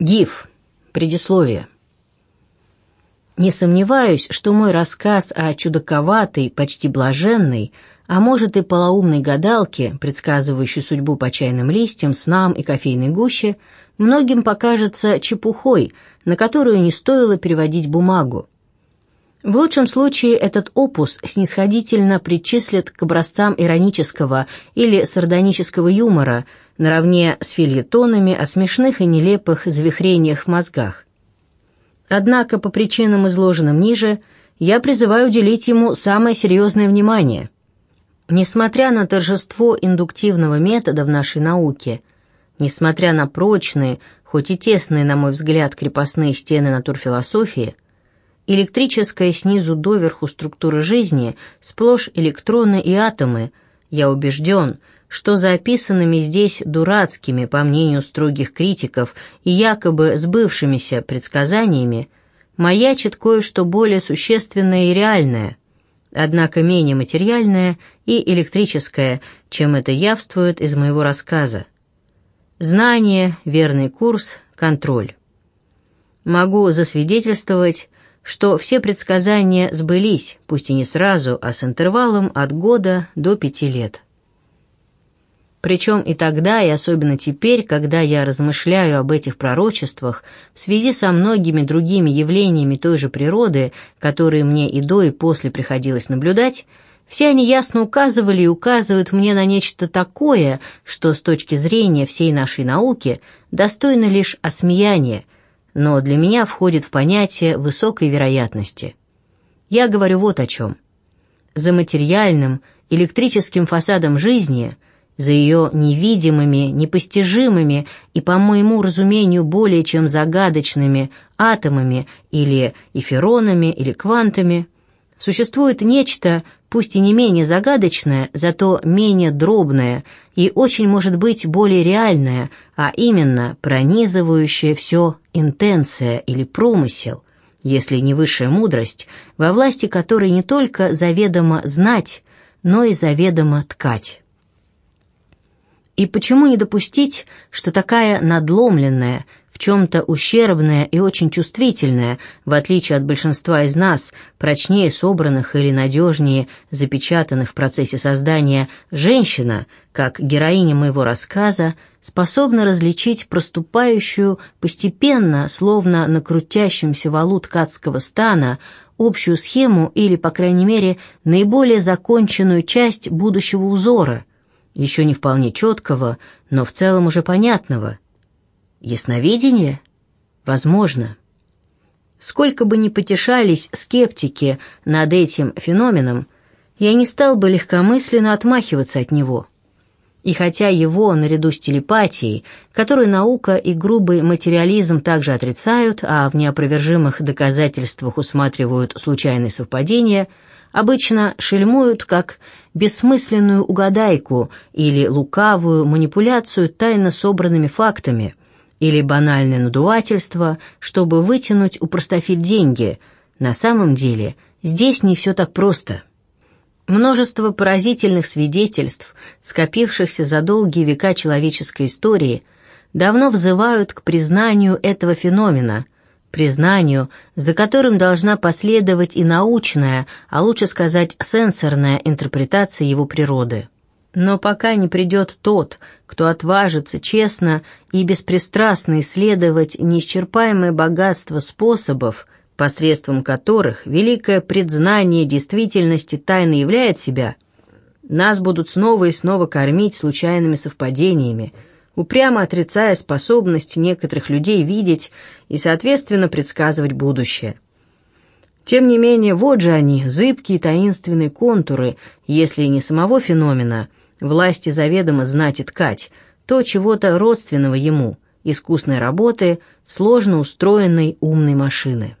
ГИФ. Предисловие. Не сомневаюсь, что мой рассказ о чудаковатой, почти блаженной, а может и полоумной гадалке, предсказывающей судьбу по чайным листьям, снам и кофейной гуще, многим покажется чепухой, на которую не стоило переводить бумагу. В лучшем случае этот опус снисходительно причислят к образцам иронического или сардонического юмора – наравне с фильетонами о смешных и нелепых завихрениях в мозгах. Однако по причинам, изложенным ниже, я призываю уделить ему самое серьезное внимание. Несмотря на торжество индуктивного метода в нашей науке, несмотря на прочные, хоть и тесные, на мой взгляд, крепостные стены натурфилософии, электрическая снизу доверху структура жизни, сплошь электроны и атомы, я убежден – что за описанными здесь дурацкими, по мнению строгих критиков, и якобы сбывшимися предсказаниями, маячит кое-что более существенное и реальное, однако менее материальное и электрическое, чем это явствует из моего рассказа. Знание, верный курс, контроль. Могу засвидетельствовать, что все предсказания сбылись, пусть и не сразу, а с интервалом от года до пяти лет. Причем и тогда, и особенно теперь, когда я размышляю об этих пророчествах, в связи со многими другими явлениями той же природы, которые мне и до, и после приходилось наблюдать, все они ясно указывали и указывают мне на нечто такое, что с точки зрения всей нашей науки достойно лишь осмеяния, но для меня входит в понятие высокой вероятности. Я говорю вот о чем. За материальным, электрическим фасадом жизни – за ее невидимыми, непостижимыми и, по моему разумению, более чем загадочными атомами или эфиронами или квантами, существует нечто, пусть и не менее загадочное, зато менее дробное и очень может быть более реальное, а именно пронизывающее все интенция или промысел, если не высшая мудрость, во власти которой не только заведомо знать, но и заведомо ткать. И почему не допустить, что такая надломленная, в чем-то ущербная и очень чувствительная, в отличие от большинства из нас, прочнее собранных или надежнее запечатанных в процессе создания, женщина, как героиня моего рассказа, способна различить проступающую постепенно, словно на крутящемся валу ткацкого стана, общую схему или, по крайней мере, наиболее законченную часть будущего узора – еще не вполне четкого, но в целом уже понятного. Ясновидение? Возможно. Сколько бы ни потешались скептики над этим феноменом, я не стал бы легкомысленно отмахиваться от него. И хотя его, наряду с телепатией, которую наука и грубый материализм также отрицают, а в неопровержимых доказательствах усматривают случайные совпадения – обычно шельмуют как бессмысленную угадайку или лукавую манипуляцию тайно собранными фактами, или банальное надувательство, чтобы вытянуть у простофиль деньги. На самом деле здесь не все так просто. Множество поразительных свидетельств, скопившихся за долгие века человеческой истории, давно взывают к признанию этого феномена – признанию, за которым должна последовать и научная, а лучше сказать сенсорная интерпретация его природы. Но пока не придет тот, кто отважится честно и беспристрастно исследовать неисчерпаемое богатство способов, посредством которых великое предзнание действительности тайны являет себя, нас будут снова и снова кормить случайными совпадениями – упрямо отрицая способность некоторых людей видеть и, соответственно, предсказывать будущее. Тем не менее, вот же они, зыбкие таинственные контуры, если не самого феномена, власти заведомо знать и ткать, то чего-то родственного ему, искусной работы, сложно устроенной умной машины.